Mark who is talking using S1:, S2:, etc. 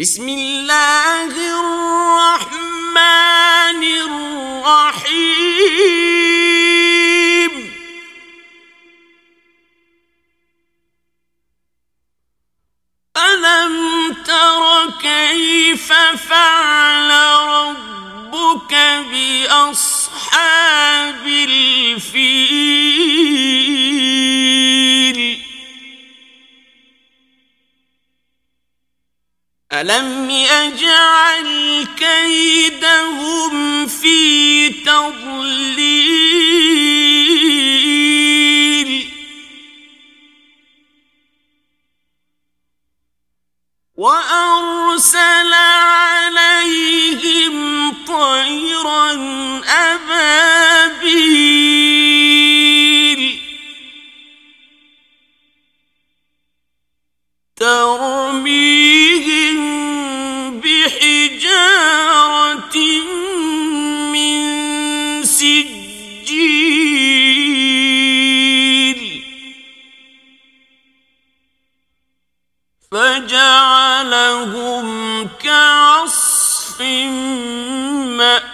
S1: بسم اللہ الرحمن الرحیم ألم تر كيف فعل ربك بأصحاب ألم يجعل كيدهم في تضليل وأرسل عليهم طيرا أبابيل فجعلهم كعصف مأ